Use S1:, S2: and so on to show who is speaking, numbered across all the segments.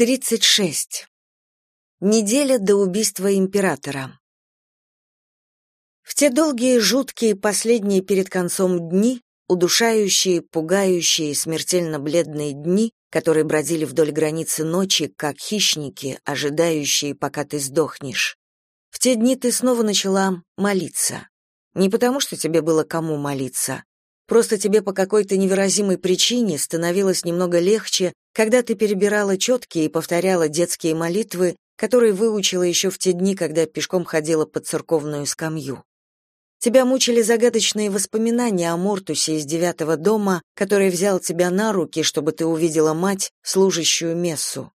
S1: 36. Неделя до убийства императора. В те долгие, жуткие, последние перед концом дни, удушающие, пугающие, смертельно бледные дни, которые бродили вдоль границы ночи, как хищники, ожидающие, пока ты сдохнешь. В те дни ты снова начала молиться. Не потому, что тебе было кому молиться, Просто тебе по какой-то невыразимой причине становилось немного легче, когда ты перебирала четкие и повторяла детские молитвы, которые выучила еще в те дни, когда пешком ходила под церковную скамью. Тебя мучили загадочные воспоминания о Мортусе из девятого дома, который взял тебя на руки, чтобы ты увидела мать, служащую мессу.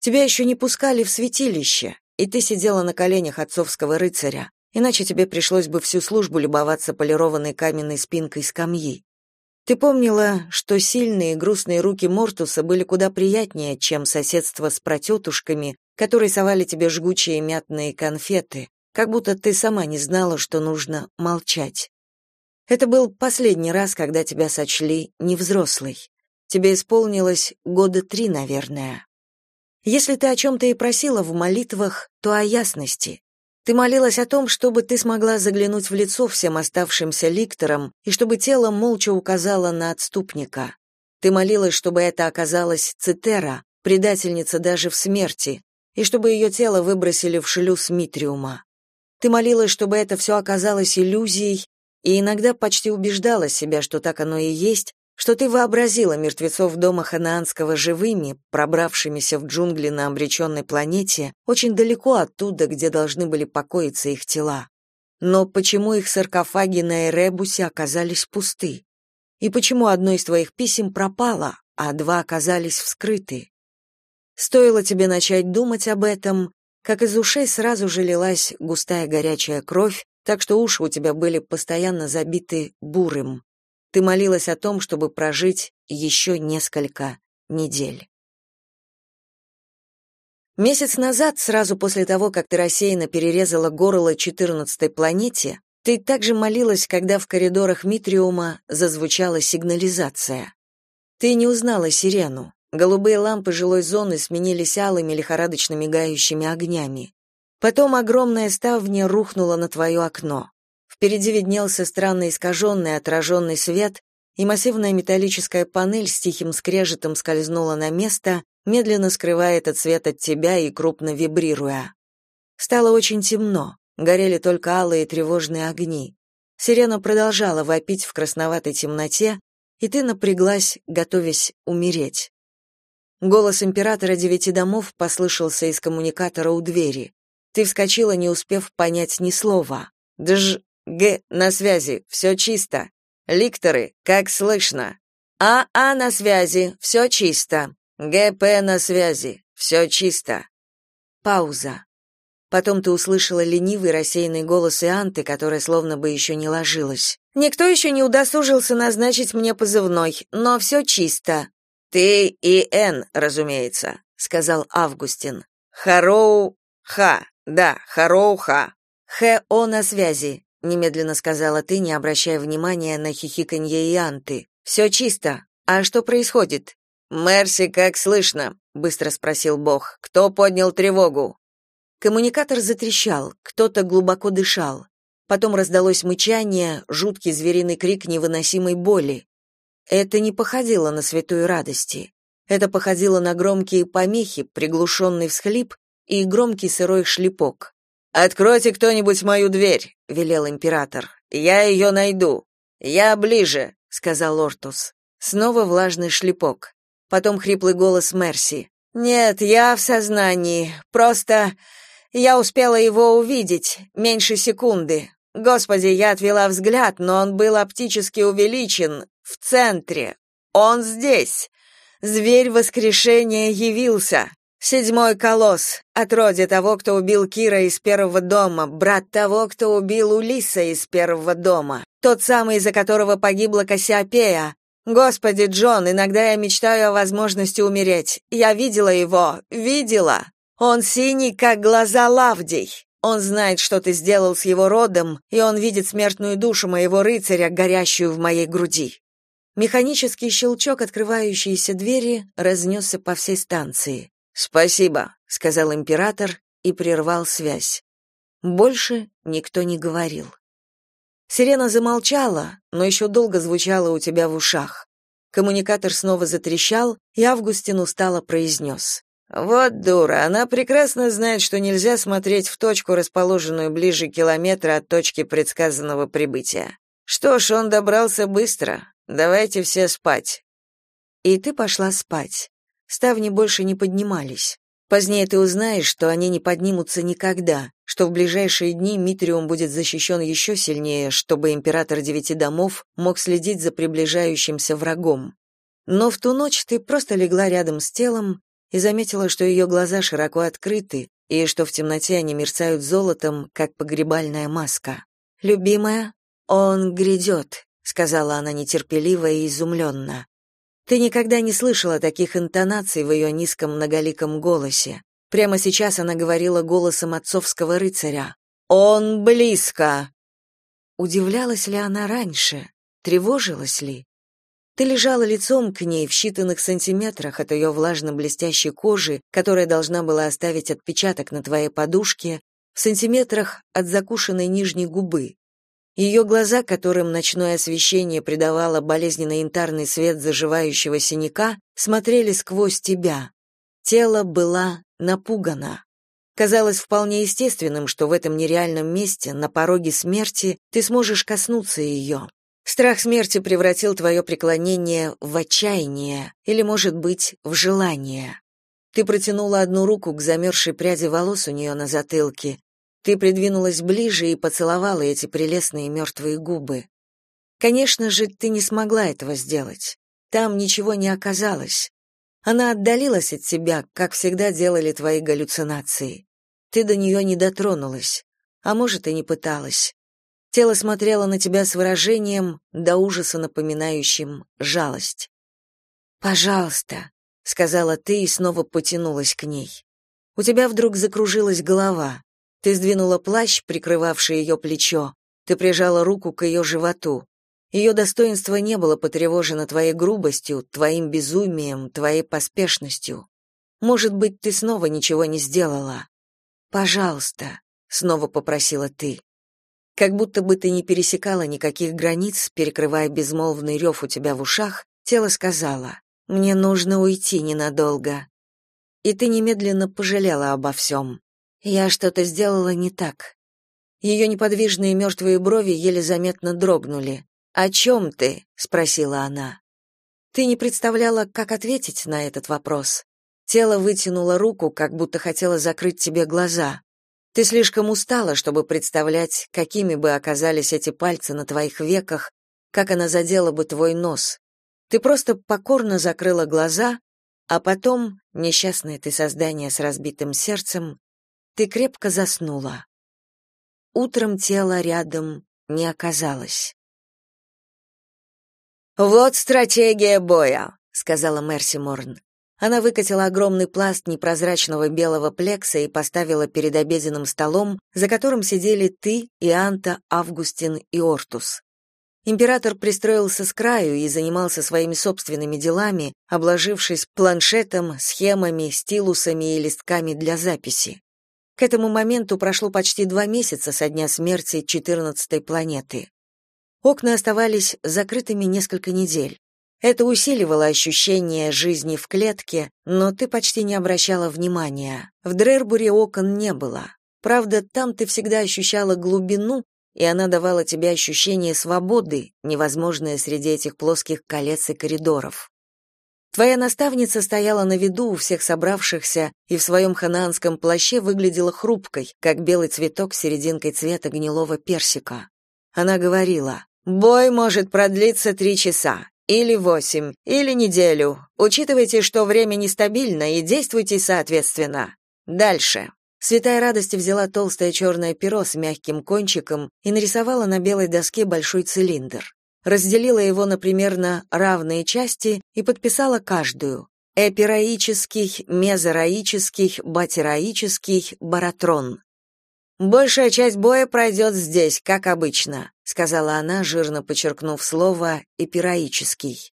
S1: Тебя еще не пускали в святилище, и ты сидела на коленях отцовского рыцаря иначе тебе пришлось бы всю службу любоваться полированной каменной спинкой скамьи. Ты помнила, что сильные и грустные руки Мортуса были куда приятнее, чем соседство с протетушками, которые совали тебе жгучие мятные конфеты, как будто ты сама не знала, что нужно молчать. Это был последний раз, когда тебя сочли невзрослой. Тебе исполнилось года три, наверное. Если ты о чем-то и просила в молитвах, то о ясности, ты молилась о том, чтобы ты смогла заглянуть в лицо всем оставшимся ликторам и чтобы тело молча указало на отступника. Ты молилась, чтобы это оказалась Цитера, предательница даже в смерти, и чтобы ее тело выбросили в шлюз Митриума. Ты молилась, чтобы это все оказалось иллюзией, и иногда почти убеждала себя, что так оно и есть, что ты вообразила мертвецов дома ханаанского живыми, пробравшимися в джунгли на обреченной планете, очень далеко оттуда, где должны были покоиться их тела. Но почему их саркофаги на Эребусе оказались пусты? И почему одно из твоих писем пропало, а два оказались вскрыты? Стоило тебе начать думать об этом, как из ушей сразу же лилась густая горячая кровь, так что уши у тебя были постоянно забиты бурым. Ты молилась о том, чтобы прожить еще несколько недель. Месяц назад, сразу после того, как ты рассеянно перерезала горло четырнадцатой планете, ты также молилась, когда в коридорах Митриума зазвучала сигнализация. Ты не узнала сирену. Голубые лампы жилой зоны сменились алыми лихорадочно мигающими огнями. Потом огромная ставня рухнула на твое окно. Впереди виднелся странно искаженный отраженный свет, и массивная металлическая панель с тихим скрежетом скользнула на место, медленно скрывая этот свет от тебя и крупно вибрируя. Стало очень темно, горели только алые тревожные огни. Сирена продолжала вопить в красноватой темноте, и ты напряглась, готовясь умереть. Голос императора девяти домов послышался из коммуникатора у двери. Ты вскочила, не успев понять ни слова. Дж, Г на связи, все чисто. Ликторы, как слышно. АА а на связи, все чисто. ГП на связи, все чисто. Пауза. Потом ты услышала ленивый рассеянный голос Ианты, которая словно бы еще не ложилась. Никто еще не удосужился назначить мне позывной, но все чисто. Ты и Н, разумеется, сказал Августин. Хароу Ха. Да, Хароу Ха. ХО на связи немедленно сказала ты, не обращая внимания на хихиканье и анты. «Все чисто. А что происходит? Мерси, как слышно? быстро спросил Бог. Кто поднял тревогу? Коммуникатор затрещал, кто-то глубоко дышал. Потом раздалось мычание, жуткий звериный крик невыносимой боли. Это не походило на святую радости. Это походило на громкие помехи, приглушенный всхлип и громкий сырой шлепок. Откройте кто-нибудь мою дверь, велел император. Я ее найду. Я ближе, сказал Ортус. Снова влажный шлепок. Потом хриплый голос Мерси. Нет, я в сознании. Просто я успела его увидеть меньше секунды. Господи, я отвела взгляд, но он был оптически увеличен в центре. Он здесь. Зверь воскрешения явился. Седьмой колосс, отродье того, кто убил Кира из первого дома, брат того, кто убил Улиса из первого дома, тот самый, из-за которого погибла Кассиопея. Господи, Джон, иногда я мечтаю о возможности умереть. Я видела его, видела. Он синий, как глаза Лавдий. Он знает, что ты сделал с его родом, и он видит смертную душу моего рыцаря, горящую в моей груди. Механический щелчок открывающейся двери разнесся по всей станции. Спасибо, сказал император и прервал связь. Больше никто не говорил. Сирена замолчала, но еще долго звучала у тебя в ушах. Коммуникатор снова затрещал, и Августин устало произнес. «Вот дура, она прекрасно знает, что нельзя смотреть в точку, расположенную ближе километра от точки предсказанного прибытия. Что ж, он добрался быстро. Давайте все спать». И ты пошла спать. Ставни больше не поднимались. Позднее ты узнаешь, что они не поднимутся никогда, что в ближайшие дни Митриум будет защищен еще сильнее, чтобы император девяти домов мог следить за приближающимся врагом. Но в ту ночь ты просто легла рядом с телом и заметила, что ее глаза широко открыты, и что в темноте они мерцают золотом, как погребальная маска. «Любимая, он грядет», — сказала она нетерпеливо и изумленно. Ты никогда не слышала таких интонаций в ее низком многоликом голосе. Прямо сейчас она говорила голосом отцовского рыцаря. «Он близко!» Удивлялась ли она раньше? Тревожилась ли? Ты лежала лицом к ней в считанных сантиметрах от ее влажно-блестящей кожи, которая должна была оставить отпечаток на твоей подушке, в сантиметрах от закушенной нижней губы. Ее глаза, которым ночное освещение придавало болезненно-янтарный свет заживающего синяка, смотрели сквозь тебя. Тело было напугано. Казалось вполне естественным, что в этом нереальном месте, на пороге смерти, ты сможешь коснуться ее. Страх смерти превратил твое преклонение в отчаяние или, может быть, в желание. Ты протянула одну руку к замерзшей пряди волос у нее на затылке, ты придвинулась ближе и поцеловала эти прелестные мертвые губы. Конечно же, ты не смогла этого сделать. Там ничего не оказалось. Она отдалилась от тебя, как всегда делали твои галлюцинации. Ты до нее не дотронулась, а может и не пыталась. Тело смотрело на тебя с выражением, до ужаса напоминающим жалость. «Пожалуйста», — сказала ты и снова потянулась к ней. У тебя вдруг закружилась голова. Ты сдвинула плащ, прикрывавший ее плечо. Ты прижала руку к ее животу. Ее достоинство не было потревожено твоей грубостью, твоим безумием, твоей поспешностью. Может быть, ты снова ничего не сделала. Пожалуйста, снова попросила ты. Как будто бы ты не пересекала никаких границ, перекрывая безмолвный рев у тебя в ушах, тело сказала: "Мне нужно уйти ненадолго". И ты немедленно пожалела обо всем. Я что-то сделала не так. Ее неподвижные мертвые брови еле заметно дрогнули. «О чем ты?» — спросила она. Ты не представляла, как ответить на этот вопрос. Тело вытянуло руку, как будто хотело закрыть тебе глаза. Ты слишком устала, чтобы представлять, какими бы оказались эти пальцы на твоих веках, как она задела бы твой нос. Ты просто покорно закрыла глаза, а потом, несчастное ты создание с разбитым сердцем, ты крепко заснула. Утром тело рядом не оказалось.
S2: Вот стратегия боя, сказала
S1: Мерси Морн. Она выкатила огромный пласт непрозрачного белого плекса и поставила перед обеденным столом, за которым сидели ты, Ианта, Августин и Ортус. Император пристроился с краю и занимался своими собственными делами, обложившись планшетом, схемами, стилусами и листками для записи. К этому моменту прошло почти два месяца со дня смерти четырнадцатой планеты. Окна оставались закрытыми несколько недель. Это усиливало ощущение жизни в клетке, но ты почти не обращала внимания. В Дрербуре окон не было. Правда, там ты всегда ощущала глубину, и она давала тебе ощущение свободы, невозможное среди этих плоских колец и коридоров. Твоя наставница стояла на виду у всех собравшихся и в своем ханаанском плаще выглядела хрупкой, как белый цветок с серединкой цвета гнилого персика. Она говорила, «Бой может продлиться три часа, или восемь, или неделю. Учитывайте, что время нестабильно, и действуйте соответственно. Дальше». Святая радости взяла толстое черное перо с мягким кончиком и нарисовала на белой доске большой цилиндр разделила его на примерно равные части и подписала каждую. Эпираический, мезораический, батераический, баратрон. Большая часть боя пройдет здесь, как обычно, сказала она, жирно подчеркнув слово эпираический.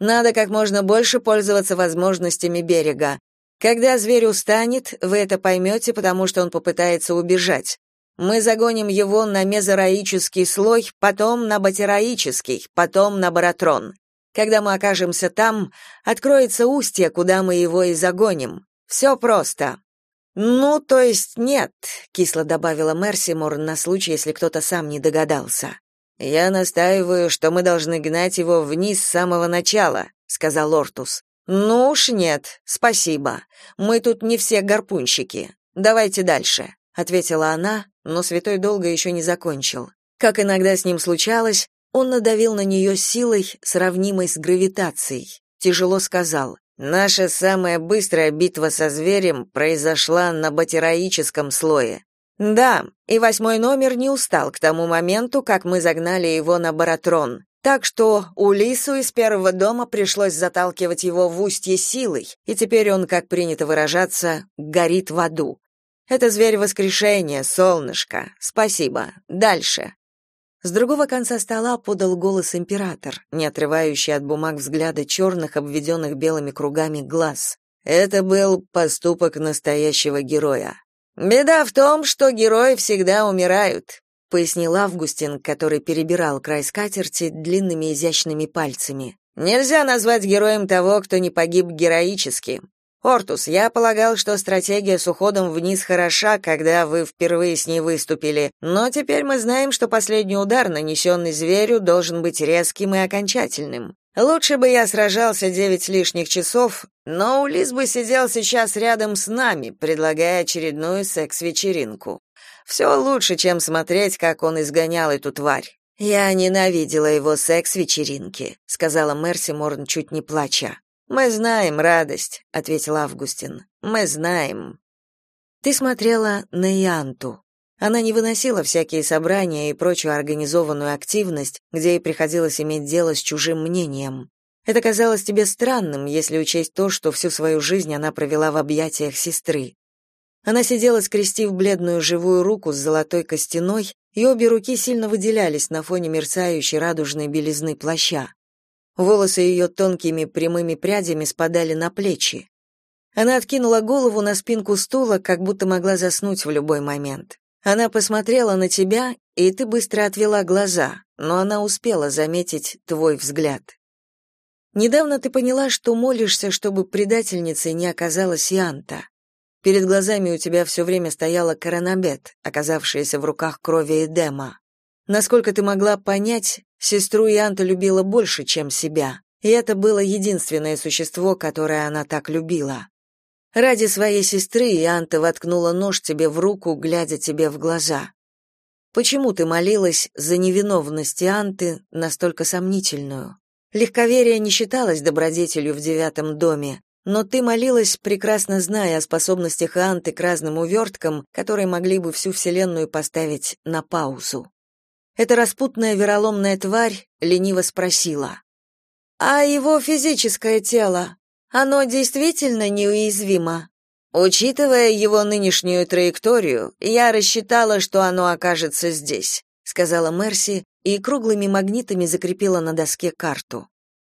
S1: Надо как можно больше пользоваться возможностями берега. Когда зверь устанет, вы это поймете, потому что он попытается убежать. Мы загоним его на мезороический слой, потом на батероический, потом на баратрон. Когда мы окажемся там, откроется устье, куда мы его и загоним. Все просто. Ну, то есть нет, кисло добавила Мерсимор на случай, если кто-то сам не догадался. Я настаиваю, что мы должны гнать его вниз с самого начала, сказал Ортус. Ну уж нет, спасибо. Мы тут не все гарпунщики. Давайте дальше, ответила она, но святой долго еще не закончил. Как иногда с ним случалось, он надавил на нее силой, сравнимой с гравитацией. Тяжело сказал: "Наша самая быстрая битва со зверем произошла на батероическом слое. Да, и восьмой номер не устал к тому моменту, как мы загнали его на баратрон. Так что Улису из первого дома пришлось заталкивать его в устье силой, и теперь он, как принято выражаться, горит в аду. Это зверь воскрешения, солнышко. Спасибо. Дальше. С другого конца стола подал голос император, не отрывающий от бумаг взгляда черных, обведенных белыми кругами глаз. Это был поступок настоящего героя. Беда в том, что герои всегда умирают, пояснил Августин, который перебирал край скатерти длинными изящными пальцами. Нельзя назвать героем того, кто не погиб героически. Ортус, я полагал, что стратегия с уходом вниз хороша, когда вы впервые с ней выступили, но теперь мы знаем, что последний удар, нанесенный зверю, должен быть резким и окончательным. Лучше бы я сражался девять лишних часов, но Улис бы сидел сейчас рядом с нами, предлагая очередную секс-вечеринку. Все лучше, чем смотреть, как он изгонял эту тварь. Я ненавидела его секс-вечеринки, сказала Мерси Морн чуть не плача. Мы знаем радость, ответил Августин. Мы знаем. Ты смотрела на Янту. Она не выносила всякие собрания и прочую организованную активность, где ей приходилось иметь дело с чужим мнением. Это казалось тебе странным, если учесть то, что всю свою жизнь она провела в объятиях сестры. Она сидела, скрестив бледную живую руку с золотой костяной, и обе руки сильно выделялись на фоне мерцающей радужной белизны плаща. Волосы ее тонкими прямыми прядями спадали на плечи. Она откинула голову на спинку стула, как будто могла заснуть в любой момент. Она посмотрела на тебя, и ты быстро отвела глаза, но она успела заметить твой взгляд. Недавно ты поняла, что молишься, чтобы предательницей не оказалась Янта. Перед глазами у тебя все время стояла Коронабет, оказавшаяся в руках крови Эдема. Насколько ты могла понять, Сестру Янта любила больше, чем себя, и это было единственное существо, которое она так любила. Ради своей сестры Янта воткнула нож тебе в руку, глядя тебе в глаза. Почему ты молилась за невиновность Анты, настолько сомнительную? Легковерие не считалось добродетелью в девятом доме, но ты молилась, прекрасно зная о способностях Анты к разным уверткам, которые могли бы всю вселенную поставить на паузу. Эта распутная вероломная тварь лениво спросила: "А его физическое тело, оно действительно неуязвимо?" Учитывая его нынешнюю траекторию, я рассчитала, что оно окажется здесь, сказала Мерси и круглыми магнитами закрепила на доске карту.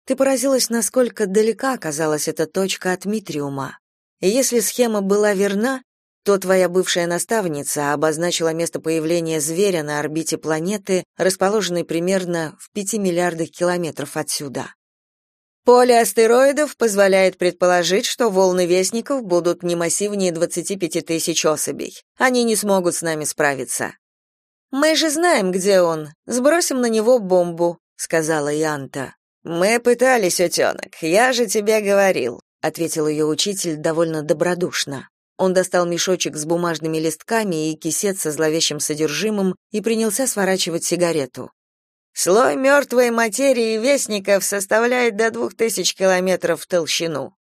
S1: Ты поразилась, насколько далека оказалась эта точка от Митриума. Если схема была верна, то твоя бывшая наставница обозначила место появления зверя на орбите планеты, расположенной примерно в 5 миллиардах километров отсюда. Поле астероидов позволяет предположить, что волны вестников будут не массивнее 25 тысяч особей. Они не смогут с нами справиться. Мы же знаем, где он. Сбросим на него бомбу, сказала Янта. Мы пытались, утенок, я же тебе говорил, ответил ее учитель довольно добродушно. Он достал мешочек с бумажными листками и кисет со зловещим содержимым и принялся сворачивать сигарету. Слой мертвой материи вестников составляет до двух тысяч километров в толщину.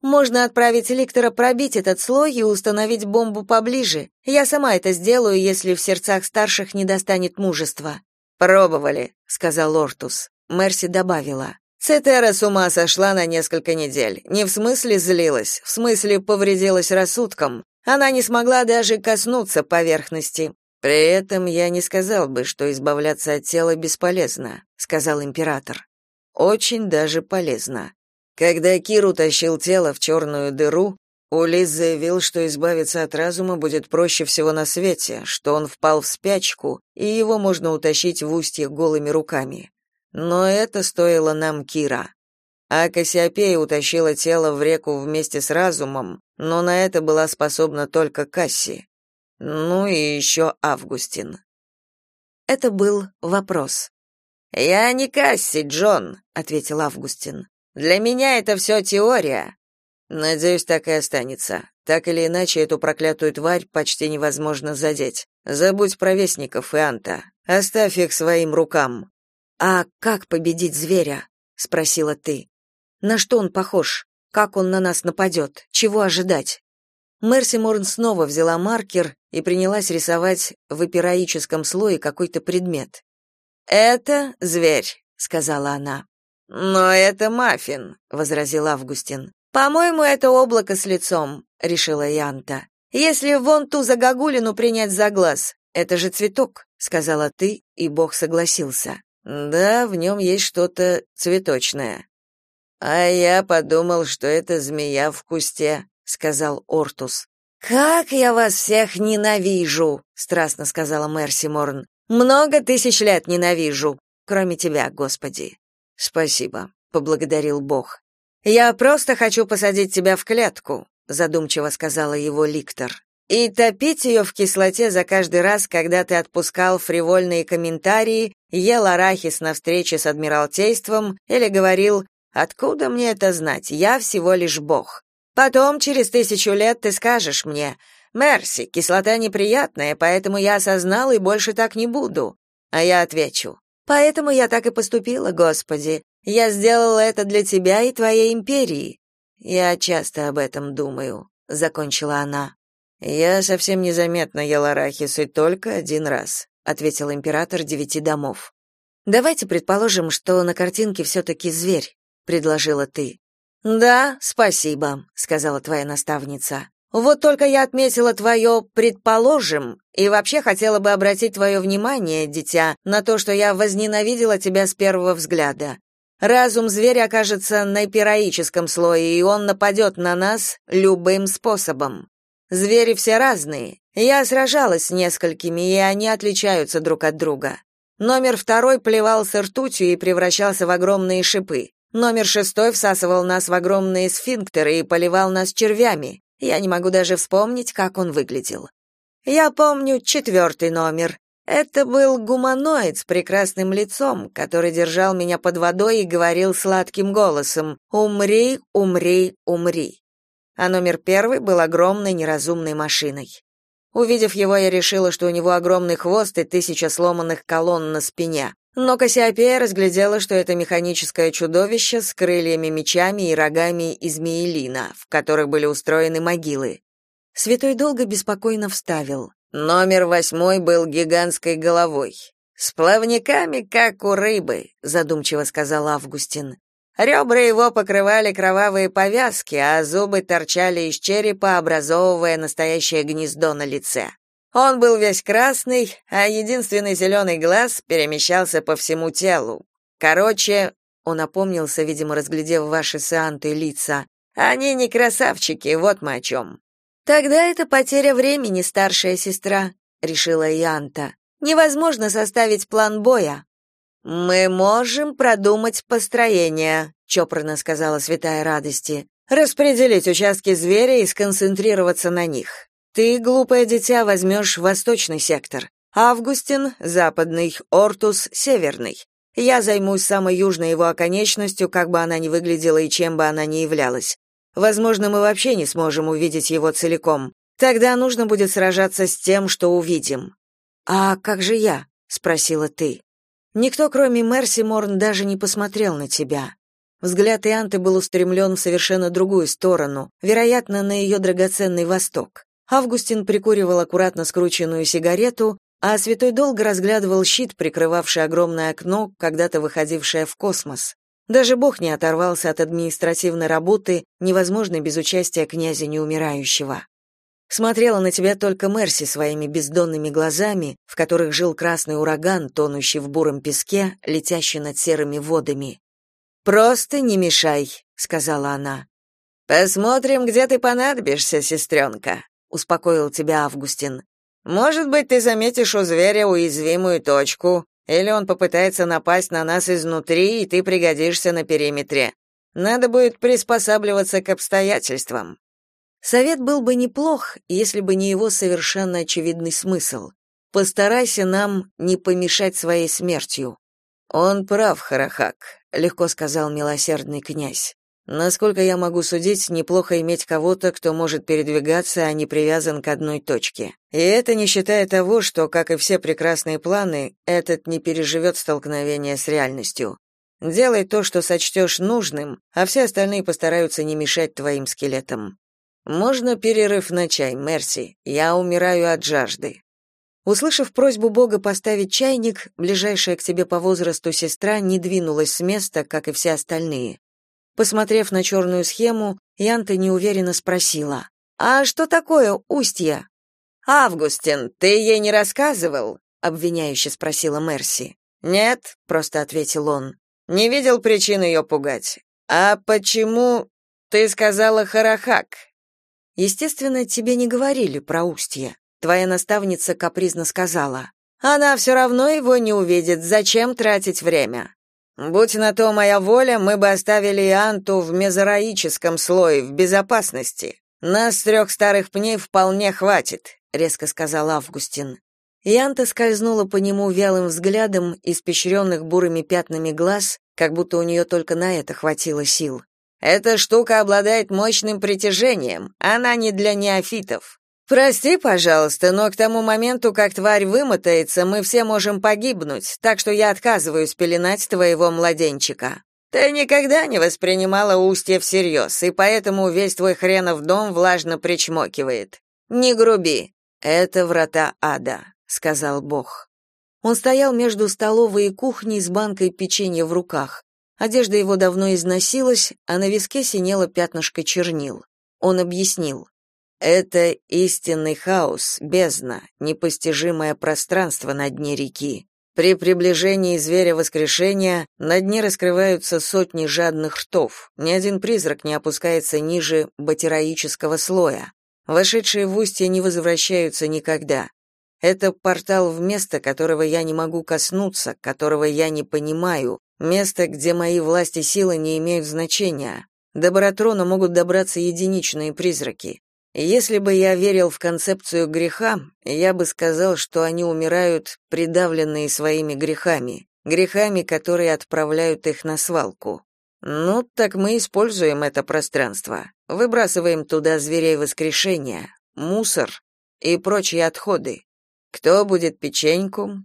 S1: Можно отправить ликтора пробить этот слой и установить бомбу поближе. Я сама это сделаю, если в сердцах старших не достанет мужества. Пробовали, сказал Ортус. Мерси добавила: Цетера с ума сошла на несколько недель. Не в смысле злилась, в смысле повредилась рассудком. Она не смогла даже коснуться поверхности. При этом я не сказал бы, что избавляться от тела бесполезно, сказал император. Очень даже полезно. Когда Кир утащил тело в черную дыру, Улис заявил, что избавиться от разума будет проще всего на свете, что он впал в спячку, и его можно утащить в устье голыми руками. Но это стоило нам Кира. А Кассиопея утащила тело в реку вместе с разумом, но на это была способна только Касси. Ну и еще Августин.
S2: Это был вопрос.
S1: «Я не Касси, Джон», — ответил Августин. «Для меня это все теория. Надеюсь, так и останется. Так или иначе, эту проклятую тварь почти невозможно задеть. Забудь про вестников и Анта. Оставь их своим рукам.
S2: А как победить зверя? спросила ты. На что он похож? Как он на нас нападет? Чего ожидать? Мерси Морн снова взяла маркер и принялась рисовать в эпираическом слое какой-то предмет.
S1: «Это зверь», — сказала она. «Но это маффин», — возразил Августин. По-моему, это облако с лицом, решила Янта. Если вон ту загогулину принять за глаз, это же цветок, сказала ты, и Бог согласился. Да, в нем есть что-то цветочное. А я подумал, что это змея в кусте, сказал Ортус. Как я вас всех ненавижу, страстно сказала Мерси Морн. Много тысяч лет ненавижу, кроме тебя, Господи. Спасибо, поблагодарил Бог. Я просто хочу посадить тебя в клетку, задумчиво сказала его Ликтор. И топить ее в кислоте за каждый раз, когда ты отпускал фривольные комментарии, ел арахис на встрече с адмиралтейством или говорил: "Откуда мне это знать? Я всего лишь бог". Потом через тысячу лет ты скажешь мне: "Мерси, кислота неприятная, поэтому я осознал и больше так не буду". А я отвечу: "Поэтому я так и поступила, Господи. Я сделала это для тебя и твоей империи. Я часто об этом думаю, закончила она. Я совсем незаметно ел арахис и только один раз, ответил император девяти домов. Давайте предположим, что на картинке все-таки зверь, предложила ты. Да, спасибо, сказала твоя наставница. Вот только я отметила твое «предположим» и вообще хотела бы обратить твое внимание, дитя, на то, что я возненавидела тебя с первого взгляда. Разум зверя окажется на пироическом слое, и он нападет на нас любым способом. Звери все разные. Я сражалась с несколькими, и они отличаются друг от друга. Номер второй плевался ртутью и превращался в огромные шипы. Номер шестой всасывал нас в огромные сфинктеры и поливал нас червями. Я не могу даже вспомнить, как он выглядел. Я помню четвертый номер. Это был гуманоид с прекрасным лицом, который держал меня под водой и говорил сладким голосом «Умри, умри, умри». А номер первый был огромной неразумной машиной. Увидев его, я решила, что у него огромный хвост и тысяча сломанных колонн на спине. Но Кассиопея разглядела, что это механическое чудовище с крыльями-мечами и рогами из миелина, в которых были устроены могилы. Святой долго беспокойно вставил. Номер восьмой был гигантской головой. С плавниками, как у рыбы, задумчиво сказал Августин. Ребра его покрывали кровавые повязки, а зубы торчали из черепа, образовывая настоящее гнездо на лице. Он был весь красный, а единственный зеленый глаз перемещался по всему телу. Короче, он опомнился, видимо, разглядев ваши сеанты лица. Они не красавчики, вот мы о чем. Тогда это потеря времени, старшая сестра, решила Янта. Невозможно составить план боя. Мы можем продумать построение, чопорно сказала Святая Радости. Распределить участки зверя и сконцентрироваться на них. Ты, глупое дитя, возьмешь восточный сектор, Августин западный, Ортус северный. Я займусь самой южной его оконечностью, как бы она ни выглядела и чем бы она ни являлась. Возможно, мы вообще не сможем увидеть его целиком. Тогда нужно будет сражаться с тем, что увидим. А как же я? спросила ты. Никто, кроме Мерси Морн, даже не посмотрел на тебя. Взгляд Ианты был устремлен в совершенно другую сторону, вероятно, на ее драгоценный восток. Августин прикуривал аккуратно скрученную сигарету, а Святой долго разглядывал щит, прикрывавший огромное окно, когда-то выходившее в космос. Даже Бог не оторвался от административной работы, невозможной без участия князя неумирающего. Смотрела на тебя только Мерси своими бездонными глазами, в которых жил красный ураган, тонущий в буром песке, летящий над серыми водами. «Просто не мешай», — сказала она.
S2: Посмотрим, где ты понадобишься, сестренка», — успокоил тебя Августин. Может быть, ты заметишь у зверя уязвимую точку, или он попытается напасть на нас изнутри, и ты пригодишься на периметре. Надо будет приспосабливаться к обстоятельствам. Совет был бы неплох, если бы не его совершенно очевидный смысл. Постарайся нам не помешать своей смертью. Он прав, Харахак, легко сказал милосердный князь. Насколько я могу судить, неплохо иметь кого-то, кто может передвигаться, а не привязан к одной точке. И это не считая того, что, как и все прекрасные планы, этот не переживет столкновение с реальностью. Делай то, что сочтешь нужным, а все остальные постараются не мешать твоим скелетам. Можно перерыв на чай, Мерси. Я умираю от жажды. Услышав просьбу Бога поставить чайник, ближайшая к тебе по возрасту сестра не двинулась с места, как и все остальные. Посмотрев на черную схему, Янта неуверенно спросила: "А что такое устье?" "Августин, ты ей не рассказывал?" обвиняюще спросила Мерси. "Нет", просто ответил он. "Не видел причин ее пугать. А почему ты сказала Харахак?" Естественно, тебе не говорили про устье. Твоя наставница капризно сказала: "Она все равно его не увидит. Зачем тратить время?" Будь на то моя воля, мы бы оставили Ианту в мезораическом слое, в безопасности. Нас трех старых пней вполне хватит, резко сказал Августин. Янта скользнула по нему вялым взглядом, испещренных бурыми пятнами глаз, как будто у нее только на это хватило сил. Эта штука обладает мощным притяжением, она не для неофитов. Прости, пожалуйста, но к тому моменту, как тварь вымотается, мы все можем погибнуть, так что я отказываюсь пеленать твоего младенчика. Ты никогда не воспринимала устье всерьез, и поэтому весь твой хренов дом влажно причмокивает. Не груби. Это врата ада, сказал Бог. Он стоял между столовой и кухней с банкой печенья в руках. Одежда его давно износилась, а на виске синело пятнышко чернил. Он объяснил: это истинный хаос, бездна, непостижимое пространство на дне реки. При приближении зверя воскрешения на дне раскрываются сотни жадных ртов. Ни один призрак не опускается ниже батераического слоя. Вошедшие в устье не возвращаются никогда. Это портал в место, которого я не могу коснуться, которого я не понимаю, место, где мои власти силы не имеют значения. До Баратрона могут добраться единичные призраки. Если бы я верил в концепцию греха, я бы сказал, что они умирают, придавленные своими грехами, грехами, которые отправляют их на свалку. Ну, так мы используем это пространство. Выбрасываем туда зверей воскрешения, мусор и прочие отходы. Кто будет печеньку,